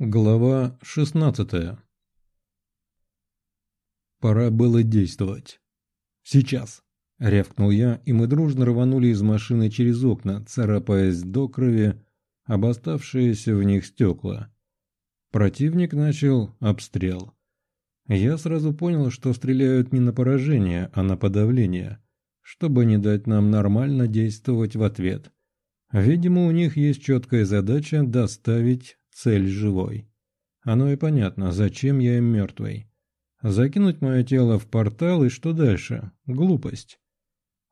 Глава 16 Пора было действовать. «Сейчас!» — рявкнул я, и мы дружно рванули из машины через окна, царапаясь до крови об оставшиеся в них стекла. Противник начал обстрел. Я сразу понял, что стреляют не на поражение, а на подавление, чтобы не дать нам нормально действовать в ответ. Видимо, у них есть четкая задача доставить цель живой. Оно и понятно, зачем я им мертвый. Закинуть мое тело в портал и что дальше? Глупость.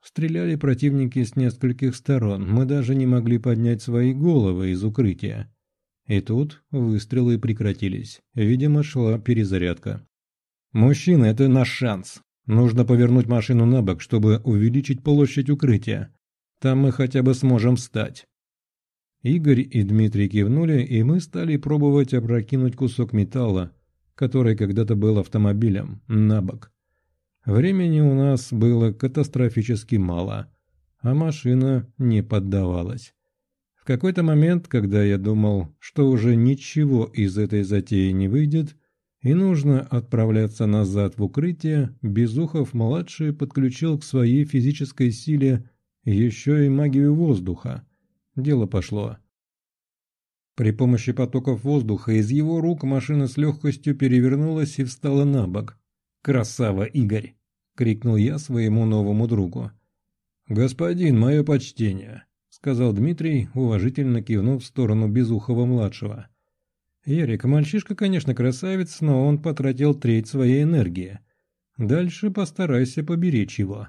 Стреляли противники с нескольких сторон, мы даже не могли поднять свои головы из укрытия. И тут выстрелы прекратились. Видимо, шла перезарядка. «Мужчина, это наш шанс. Нужно повернуть машину на бок, чтобы увеличить площадь укрытия. Там мы хотя бы сможем встать». Игорь и Дмитрий кивнули, и мы стали пробовать опрокинуть кусок металла, который когда-то был автомобилем, на бок. Времени у нас было катастрофически мало, а машина не поддавалась. В какой-то момент, когда я думал, что уже ничего из этой затеи не выйдет, и нужно отправляться назад в укрытие, Безухов-младший подключил к своей физической силе еще и магию воздуха – Дело пошло. При помощи потоков воздуха из его рук машина с легкостью перевернулась и встала на бок. «Красава, Игорь!» — крикнул я своему новому другу. «Господин, мое почтение!» — сказал Дмитрий, уважительно кивнув в сторону Безухова-младшего. «Ярик, мальчишка, конечно, красавец, но он потратил треть своей энергии. Дальше постарайся поберечь его».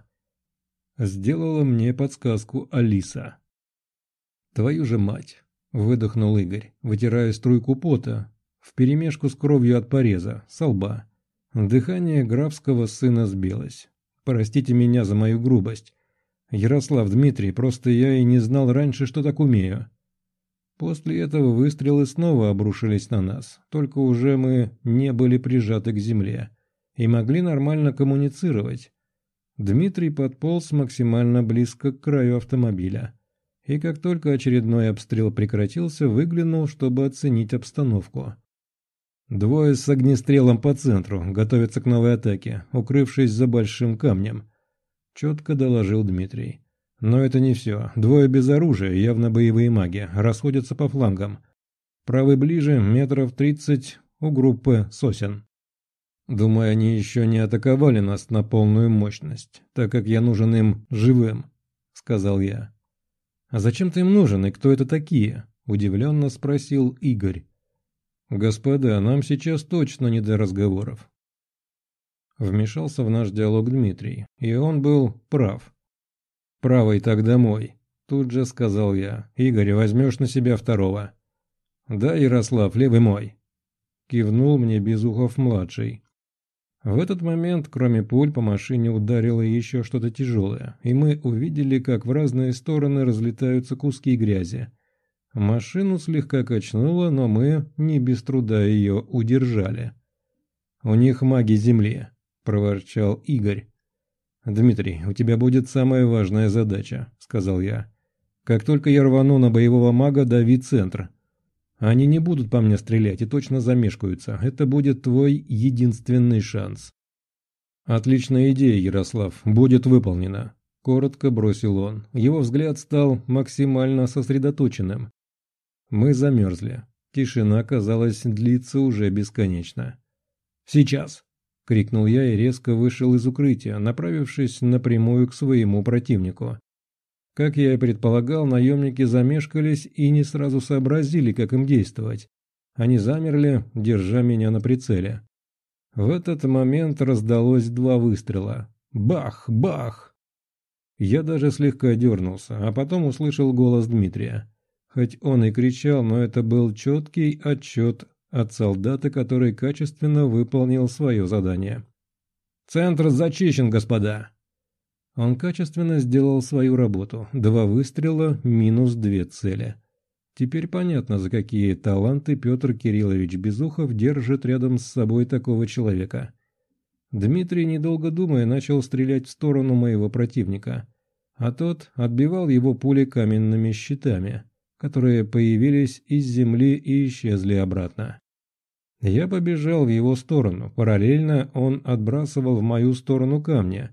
Сделала мне подсказку Алиса. «Твою же мать!» – выдохнул Игорь, вытирая струйку пота, вперемешку с кровью от пореза, со лба. Дыхание графского сына сбилось. «Простите меня за мою грубость. Ярослав Дмитрий, просто я и не знал раньше, что так умею». После этого выстрелы снова обрушились на нас, только уже мы не были прижаты к земле и могли нормально коммуницировать. Дмитрий подполз максимально близко к краю автомобиля и как только очередной обстрел прекратился, выглянул, чтобы оценить обстановку. «Двое с огнестрелом по центру, готовятся к новой атаке, укрывшись за большим камнем», — четко доложил Дмитрий. «Но это не все. Двое без оружия, явно боевые маги, расходятся по флангам. Правый ближе, метров тридцать, у группы сосен. Думаю, они еще не атаковали нас на полную мощность, так как я нужен им живым», — сказал я. «А зачем ты им нужен и кто это такие?» – удивленно спросил Игорь. «Господа, нам сейчас точно не до разговоров». Вмешался в наш диалог Дмитрий, и он был прав. «Правый так домой», – тут же сказал я. «Игорь, возьмешь на себя второго». «Да, Ярослав, левый мой», – кивнул мне Безухов-младший. В этот момент, кроме пуль, по машине ударило еще что-то тяжелое, и мы увидели, как в разные стороны разлетаются куски грязи. Машину слегка качнуло, но мы не без труда ее удержали. «У них маги земли», — проворчал Игорь. «Дмитрий, у тебя будет самая важная задача», — сказал я. «Как только я рвану на боевого мага, дави центр. Они не будут по мне стрелять и точно замешкаются. Это будет твой единственный шанс. Отличная идея, Ярослав. Будет выполнена. Коротко бросил он. Его взгляд стал максимально сосредоточенным. Мы замерзли. Тишина, казалось, длится уже бесконечно. «Сейчас!» — крикнул я и резко вышел из укрытия, направившись напрямую к своему противнику. Как я и предполагал, наемники замешкались и не сразу сообразили, как им действовать. Они замерли, держа меня на прицеле. В этот момент раздалось два выстрела. Бах! Бах! Я даже слегка дернулся, а потом услышал голос Дмитрия. Хоть он и кричал, но это был четкий отчет от солдата, который качественно выполнил свое задание. «Центр зачищен, господа!» Он качественно сделал свою работу. Два выстрела, минус две цели. Теперь понятно, за какие таланты Петр Кириллович Безухов держит рядом с собой такого человека. Дмитрий, недолго думая, начал стрелять в сторону моего противника, а тот отбивал его пули каменными щитами, которые появились из земли и исчезли обратно. Я побежал в его сторону, параллельно он отбрасывал в мою сторону камни,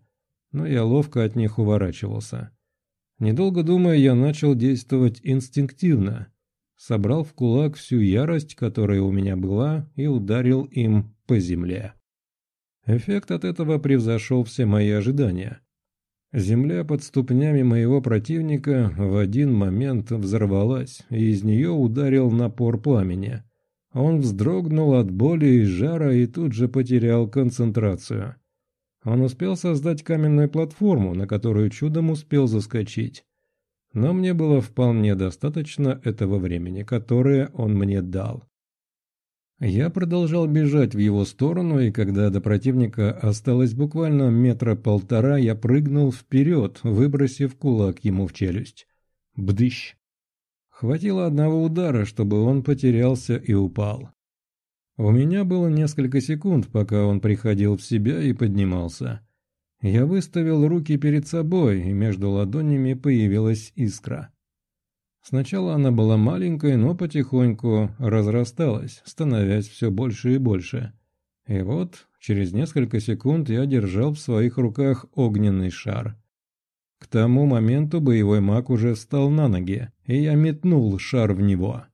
но я ловко от них уворачивался. Недолго думая, я начал действовать инстинктивно. Собрал в кулак всю ярость, которая у меня была, и ударил им по земле. Эффект от этого превзошел все мои ожидания. Земля под ступнями моего противника в один момент взорвалась, и из нее ударил напор пламени. Он вздрогнул от боли и жара и тут же потерял концентрацию. Он успел создать каменную платформу, на которую чудом успел заскочить. Но мне было вполне достаточно этого времени, которое он мне дал. Я продолжал бежать в его сторону, и когда до противника осталось буквально метра полтора, я прыгнул вперед, выбросив кулак ему в челюсть. Бдыщ! Хватило одного удара, чтобы он потерялся и упал. У меня было несколько секунд, пока он приходил в себя и поднимался. Я выставил руки перед собой, и между ладонями появилась искра. Сначала она была маленькой, но потихоньку разрасталась, становясь все больше и больше. И вот, через несколько секунд я держал в своих руках огненный шар. К тому моменту боевой маг уже встал на ноги, и я метнул шар в него.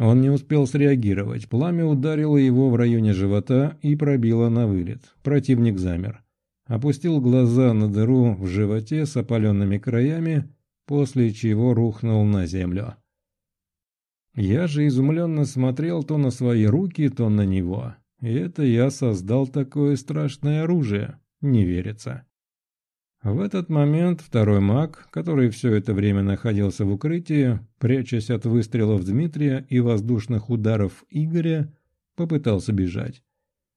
Он не успел среагировать, пламя ударило его в районе живота и пробило на вылет. Противник замер. Опустил глаза на дыру в животе с опаленными краями после чего рухнул на землю. Я же изумленно смотрел то на свои руки, то на него. И это я создал такое страшное оружие, не верится. В этот момент второй маг, который все это время находился в укрытии, прячась от выстрелов Дмитрия и воздушных ударов Игоря, попытался бежать.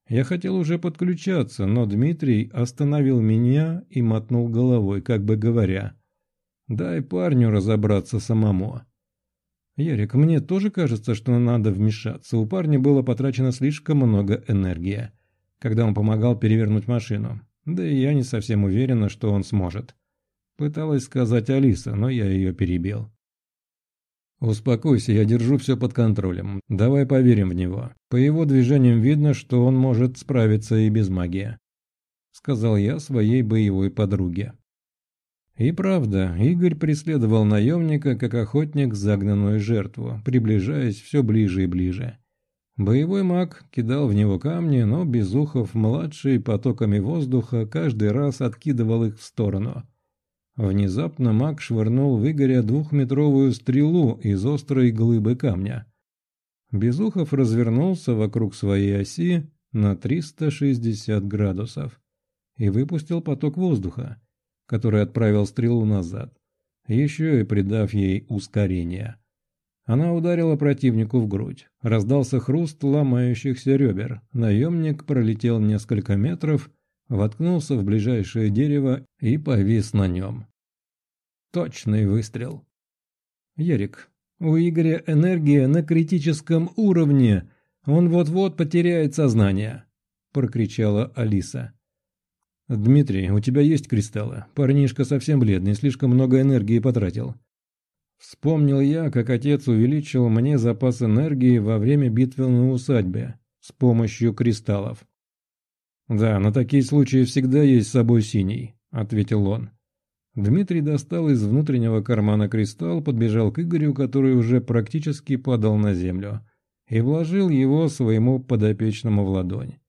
Я хотел уже подключаться, но Дмитрий остановил меня и мотнул головой, как бы говоря, Дай парню разобраться самому. Ярик, мне тоже кажется, что надо вмешаться. У парня было потрачено слишком много энергии, когда он помогал перевернуть машину. Да и я не совсем уверена, что он сможет. Пыталась сказать Алиса, но я ее перебил. «Успокойся, я держу все под контролем. Давай поверим в него. По его движениям видно, что он может справиться и без магии», — сказал я своей боевой подруге. И правда, Игорь преследовал наемника, как охотник загнанную жертву, приближаясь все ближе и ближе. Боевой маг кидал в него камни, но Безухов-младший потоками воздуха каждый раз откидывал их в сторону. Внезапно маг швырнул в Игоря двухметровую стрелу из острой глыбы камня. Безухов развернулся вокруг своей оси на 360 градусов и выпустил поток воздуха который отправил стрелу назад, еще и придав ей ускорение. Она ударила противнику в грудь. Раздался хруст ломающихся ребер. Наемник пролетел несколько метров, воткнулся в ближайшее дерево и повис на нем. Точный выстрел. «Ярик, у Игоря энергия на критическом уровне. Он вот-вот потеряет сознание», – прокричала Алиса. «Дмитрий, у тебя есть кристаллы? Парнишка совсем бледный, слишком много энергии потратил». Вспомнил я, как отец увеличил мне запас энергии во время битвы на усадьбе с помощью кристаллов. «Да, на такие случаи всегда есть с собой синий», — ответил он. Дмитрий достал из внутреннего кармана кристалл, подбежал к Игорю, который уже практически падал на землю, и вложил его своему подопечному в ладонь.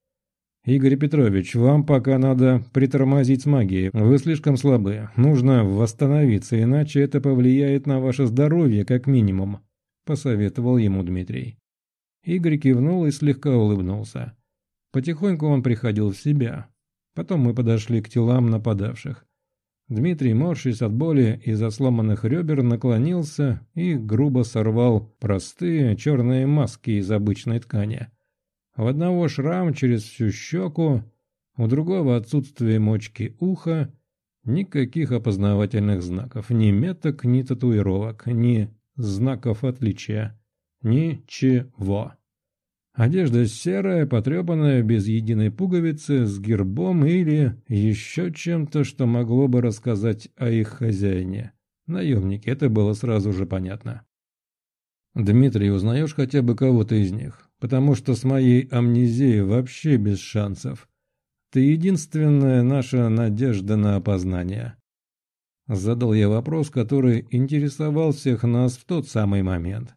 «Игорь Петрович, вам пока надо притормозить с магией. Вы слишком слабы. Нужно восстановиться, иначе это повлияет на ваше здоровье как минимум», – посоветовал ему Дмитрий. Игорь кивнул и слегка улыбнулся. Потихоньку он приходил в себя. Потом мы подошли к телам нападавших. Дмитрий, морщись от боли из-за сломанных ребер, наклонился и грубо сорвал простые черные маски из обычной ткани – у одного шрам через всю щеку, у другого отсутствие мочки уха, никаких опознавательных знаков, ни меток, ни татуировок, ни знаков отличия, ничего. Одежда серая, потрепанная, без единой пуговицы, с гербом или еще чем-то, что могло бы рассказать о их хозяине. Наемники, это было сразу же понятно. «Дмитрий, узнаешь хотя бы кого-то из них?» – потому что с моей амнезией вообще без шансов. Ты единственная наша надежда на опознание. Задал я вопрос, который интересовал всех нас в тот самый момент.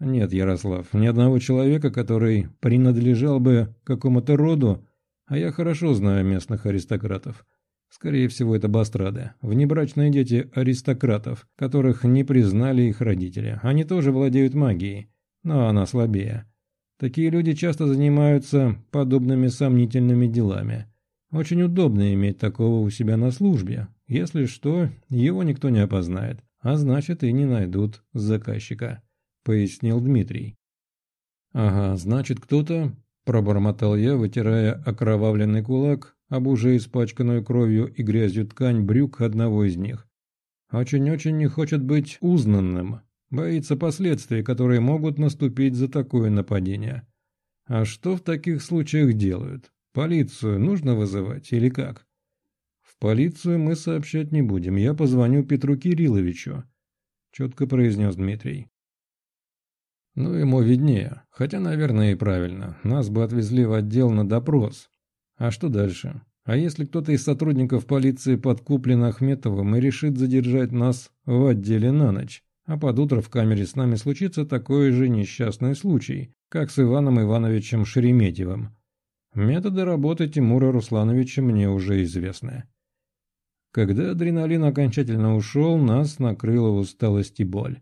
Нет, Ярослав, ни одного человека, который принадлежал бы какому-то роду, а я хорошо знаю местных аристократов. Скорее всего, это бастрады, внебрачные дети аристократов, которых не признали их родители. Они тоже владеют магией, но она слабее. Такие люди часто занимаются подобными сомнительными делами. Очень удобно иметь такого у себя на службе. Если что, его никто не опознает, а значит и не найдут заказчика. — пояснил Дмитрий. «Ага, значит, кто-то...» — пробормотал я, вытирая окровавленный кулак об уже испачканную кровью и грязью ткань брюк одного из них. «Очень-очень не хочет быть узнанным, боится последствий, которые могут наступить за такое нападение. А что в таких случаях делают? Полицию нужно вызывать или как?» «В полицию мы сообщать не будем, я позвоню Петру Кирилловичу», — четко произнес Дмитрий. Ну, ему виднее. Хотя, наверное, и правильно. Нас бы отвезли в отдел на допрос. А что дальше? А если кто-то из сотрудников полиции подкуплен Ахметовым и решит задержать нас в отделе на ночь, а под утро в камере с нами случится такой же несчастный случай, как с Иваном Ивановичем Шереметьевым? Методы работы Тимура Руслановича мне уже известны. Когда адреналин окончательно ушел, нас накрыла усталость и боль.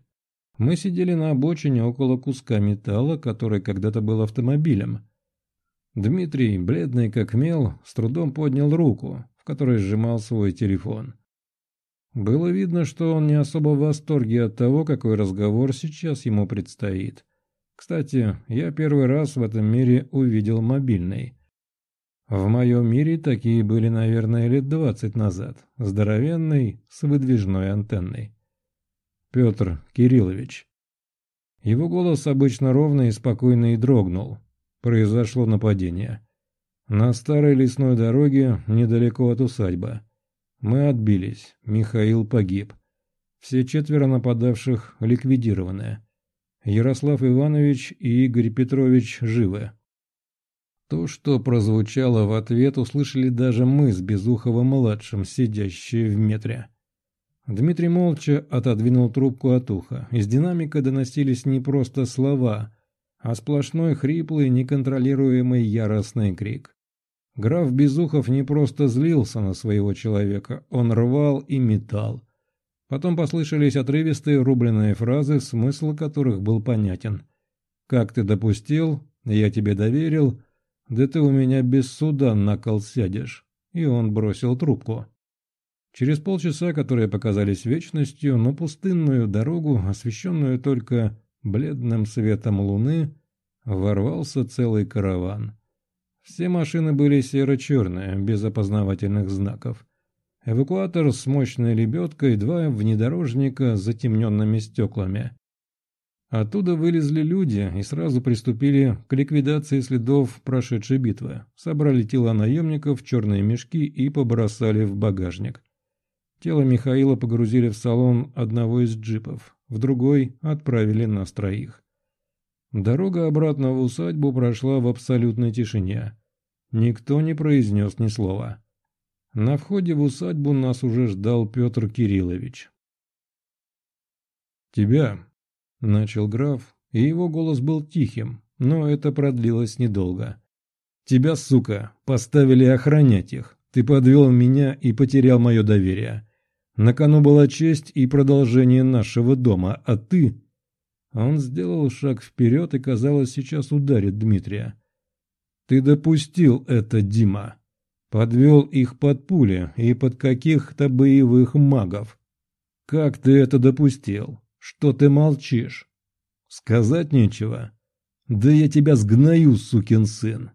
Мы сидели на обочине около куска металла, который когда-то был автомобилем. Дмитрий, бледный как мел, с трудом поднял руку, в которой сжимал свой телефон. Было видно, что он не особо в восторге от того, какой разговор сейчас ему предстоит. Кстати, я первый раз в этом мире увидел мобильный. В моем мире такие были, наверное, лет двадцать назад, здоровенный, с выдвижной антенной. Петр Кириллович. Его голос обычно ровный и спокойный дрогнул. Произошло нападение. На старой лесной дороге, недалеко от усадьбы. Мы отбились. Михаил погиб. Все четверо нападавших ликвидированы. Ярослав Иванович и Игорь Петрович живы. То, что прозвучало в ответ, услышали даже мы с Безуховым-младшим, сидящие в метре. Дмитрий молча отодвинул трубку от уха. Из динамика доносились не просто слова, а сплошной хриплый, неконтролируемый яростный крик. Граф Безухов не просто злился на своего человека, он рвал и метал. Потом послышались отрывистые рубленные фразы, смысл которых был понятен. «Как ты допустил? Я тебе доверил. Да ты у меня без суда на кол сядешь». И он бросил трубку. Через полчаса, которые показались вечностью, на пустынную дорогу, освещенную только бледным светом луны, ворвался целый караван. Все машины были серо-черные, без опознавательных знаков. Эвакуатор с мощной лебедкой, два внедорожника с затемненными стеклами. Оттуда вылезли люди и сразу приступили к ликвидации следов прошедшей битвы. Собрали тела наемников в черные мешки и побросали в багажник. Тело Михаила погрузили в салон одного из джипов, в другой отправили нас троих. Дорога обратно в усадьбу прошла в абсолютной тишине. Никто не произнес ни слова. На входе в усадьбу нас уже ждал Петр Кириллович. «Тебя», — начал граф, и его голос был тихим, но это продлилось недолго. «Тебя, сука, поставили охранять их. Ты подвел меня и потерял мое доверие. На кону была честь и продолжение нашего дома, а ты...» Он сделал шаг вперед и, казалось, сейчас ударит Дмитрия. «Ты допустил это, Дима. Подвел их под пули и под каких-то боевых магов. Как ты это допустил? Что ты молчишь? Сказать нечего? Да я тебя сгною, сукин сын!»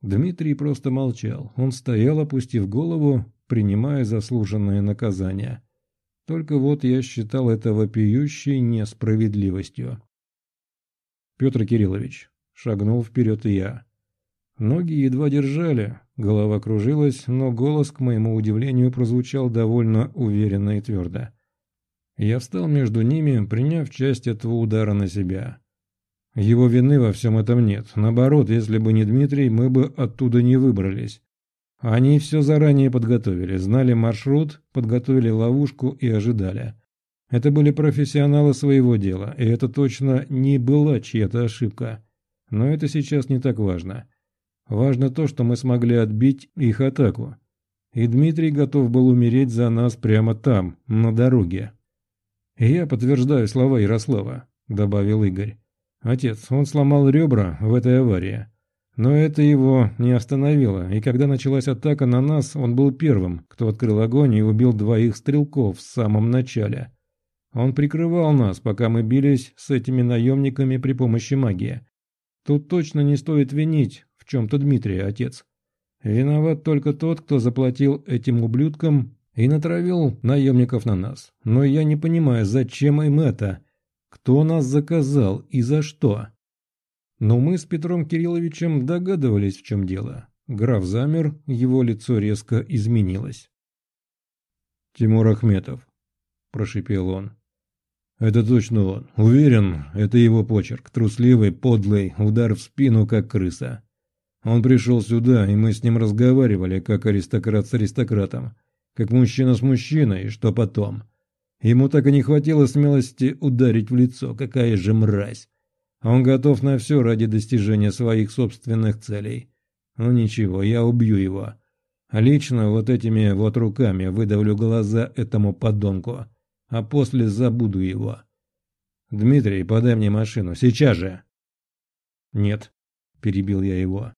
Дмитрий просто молчал. Он стоял, опустив голову, принимая заслуженное наказание. Только вот я считал это вопиющей несправедливостью. Петр Кириллович, шагнул вперед и я. Ноги едва держали, голова кружилась, но голос, к моему удивлению, прозвучал довольно уверенно и твердо. Я встал между ними, приняв часть этого удара на себя. Его вины во всем этом нет. Наоборот, если бы не Дмитрий, мы бы оттуда не выбрались. Они все заранее подготовили, знали маршрут, подготовили ловушку и ожидали. Это были профессионалы своего дела, и это точно не была чья-то ошибка. Но это сейчас не так важно. Важно то, что мы смогли отбить их атаку. И Дмитрий готов был умереть за нас прямо там, на дороге. «Я подтверждаю слова Ярослава», — добавил Игорь. «Отец, он сломал ребра в этой аварии. Но это его не остановило, и когда началась атака на нас, он был первым, кто открыл огонь и убил двоих стрелков в самом начале. Он прикрывал нас, пока мы бились с этими наемниками при помощи магии. Тут точно не стоит винить в чем-то Дмитрия, отец. Виноват только тот, кто заплатил этим ублюдкам и натравил наемников на нас. Но я не понимаю, зачем им это? Кто нас заказал и за что? Но мы с Петром Кирилловичем догадывались, в чем дело. Граф замер, его лицо резко изменилось. «Тимур Ахметов», – прошипел он. «Это точно он. Уверен, это его почерк. Трусливый, подлый, удар в спину, как крыса. Он пришел сюда, и мы с ним разговаривали, как аристократ с аристократом. Как мужчина с мужчиной, что потом. Ему так и не хватило смелости ударить в лицо, какая же мразь. Он готов на все ради достижения своих собственных целей. Ну ничего, я убью его. Лично вот этими вот руками выдавлю глаза этому подонку, а после забуду его. Дмитрий, подай мне машину, сейчас же. Нет, перебил я его.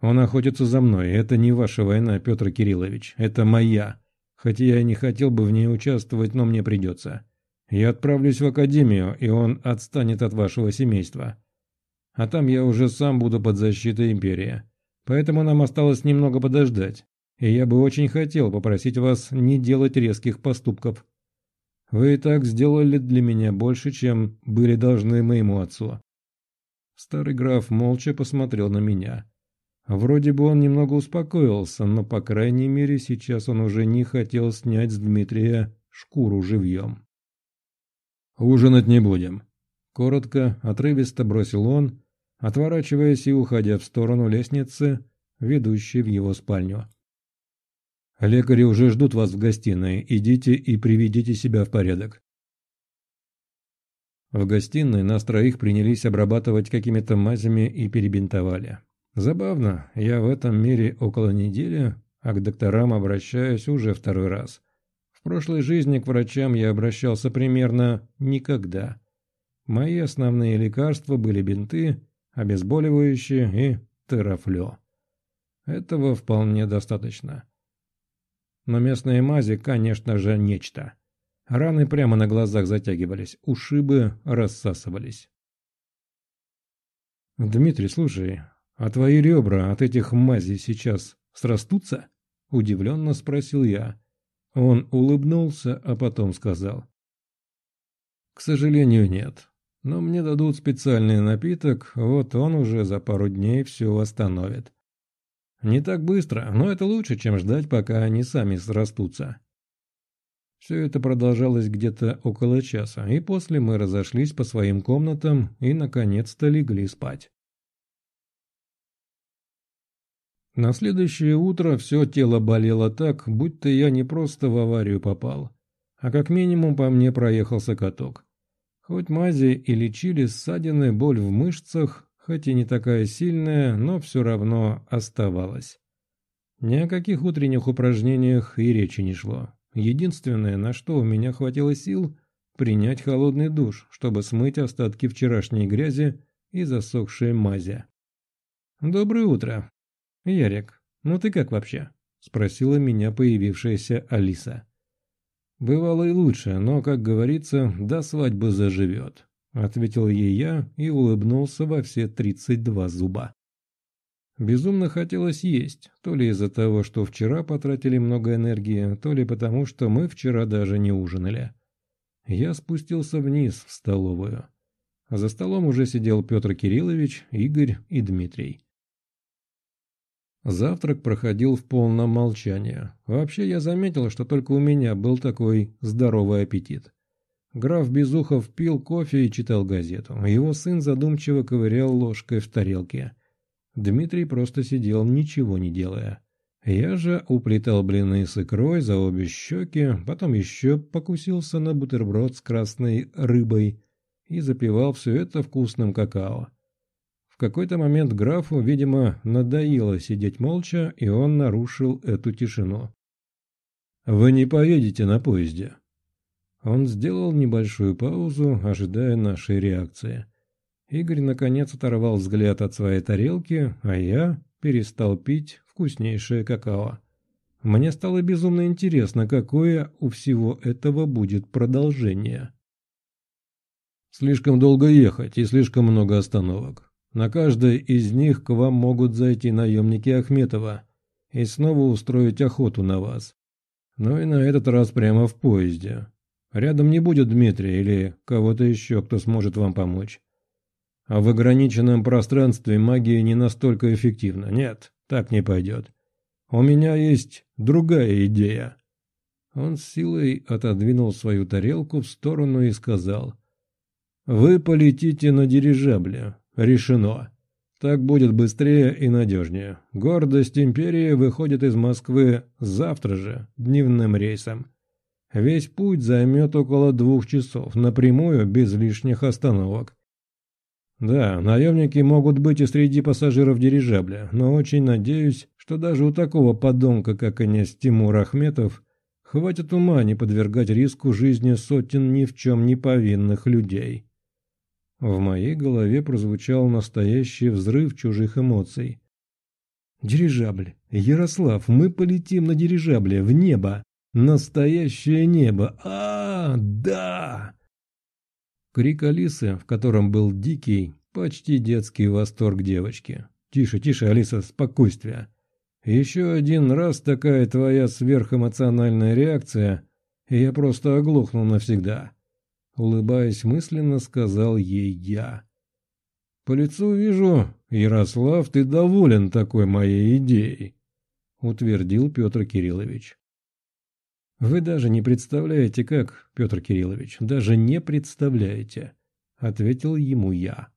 Он охотится за мной, это не ваша война, Петр Кириллович, это моя. Хотя я и не хотел бы в ней участвовать, но мне придется. Я отправлюсь в академию, и он отстанет от вашего семейства. А там я уже сам буду под защитой империи. Поэтому нам осталось немного подождать. И я бы очень хотел попросить вас не делать резких поступков. Вы и так сделали для меня больше, чем были должны моему отцу. Старый граф молча посмотрел на меня. Вроде бы он немного успокоился, но, по крайней мере, сейчас он уже не хотел снять с Дмитрия шкуру живьем. «Ужинать не будем», — коротко, отрывисто бросил он, отворачиваясь и уходя в сторону лестницы, ведущей в его спальню. «Лекари уже ждут вас в гостиной. Идите и приведите себя в порядок». В гостиной нас троих принялись обрабатывать какими-то мазями и перебинтовали. Забавно, я в этом мире около недели, а к докторам обращаюсь уже второй раз. В прошлой жизни к врачам я обращался примерно никогда. Мои основные лекарства были бинты, обезболивающие и терафлё. Этого вполне достаточно. Но местные мази, конечно же, нечто. Раны прямо на глазах затягивались, ушибы рассасывались. «Дмитрий, слушай, а твои ребра от этих мазей сейчас срастутся?» – удивленно спросил я. Он улыбнулся, а потом сказал. «К сожалению, нет. Но мне дадут специальный напиток, вот он уже за пару дней все восстановит. Не так быстро, но это лучше, чем ждать, пока они сами срастутся». Все это продолжалось где-то около часа, и после мы разошлись по своим комнатам и, наконец-то, легли спать. На следующее утро все тело болело так, будто я не просто в аварию попал, а как минимум по мне проехался каток. Хоть мази и лечили ссадины, боль в мышцах, хоть и не такая сильная, но все равно оставалась. Ни о каких утренних упражнениях и речи не шло. Единственное, на что у меня хватило сил, принять холодный душ, чтобы смыть остатки вчерашней грязи и засохшие мази. «Доброе утро», «Ярик, ну ты как вообще?» – спросила меня появившаяся Алиса. «Бывало и лучше, но, как говорится, до свадьбы заживет», – ответил ей я и улыбнулся во все тридцать два зуба. Безумно хотелось есть, то ли из-за того, что вчера потратили много энергии, то ли потому, что мы вчера даже не ужинали. Я спустился вниз в столовую. За столом уже сидел Петр Кириллович, Игорь и Дмитрий. Завтрак проходил в полном молчании. Вообще я заметил, что только у меня был такой здоровый аппетит. Граф Безухов пил кофе и читал газету. Его сын задумчиво ковырял ложкой в тарелке. Дмитрий просто сидел, ничего не делая. Я же уплетал блины с икрой за обе щеки, потом еще покусился на бутерброд с красной рыбой и запивал все это вкусным какао. Какой-то момент графу, видимо, надоело сидеть молча, и он нарушил эту тишину. «Вы не поедете на поезде?» Он сделал небольшую паузу, ожидая нашей реакции. Игорь наконец оторвал взгляд от своей тарелки, а я перестал пить вкуснейшее какао. Мне стало безумно интересно, какое у всего этого будет продолжение. Слишком долго ехать и слишком много остановок. На каждой из них к вам могут зайти наемники Ахметова и снова устроить охоту на вас. Ну и на этот раз прямо в поезде. Рядом не будет Дмитрия или кого-то еще, кто сможет вам помочь. А в ограниченном пространстве магия не настолько эффективна. Нет, так не пойдет. У меня есть другая идея. Он с силой отодвинул свою тарелку в сторону и сказал. «Вы полетите на дирижабле. Решено. Так будет быстрее и надежнее. Гордость империи выходит из Москвы завтра же, дневным рейсом. Весь путь займет около двух часов, напрямую, без лишних остановок. Да, наемники могут быть и среди пассажиров дирижабля, но очень надеюсь, что даже у такого подонка, как князь Тимур Ахметов, хватит ума не подвергать риску жизни сотен ни в чем не повинных людей. В моей голове прозвучал настоящий взрыв чужих эмоций. «Дирижабль! Ярослав, мы полетим на дирижабле в небо! Настоящее небо! а, -а, -а да!» Крик Алисы, в котором был дикий, почти детский восторг девочки. «Тише, тише, Алиса, спокойствие!» «Еще один раз такая твоя сверхэмоциональная реакция, и я просто оглохнул навсегда!» Улыбаясь мысленно, сказал ей я. «По лицу вижу, Ярослав, ты доволен такой моей идеей», утвердил Петр Кириллович. «Вы даже не представляете, как, Петр Кириллович, даже не представляете», — ответил ему я.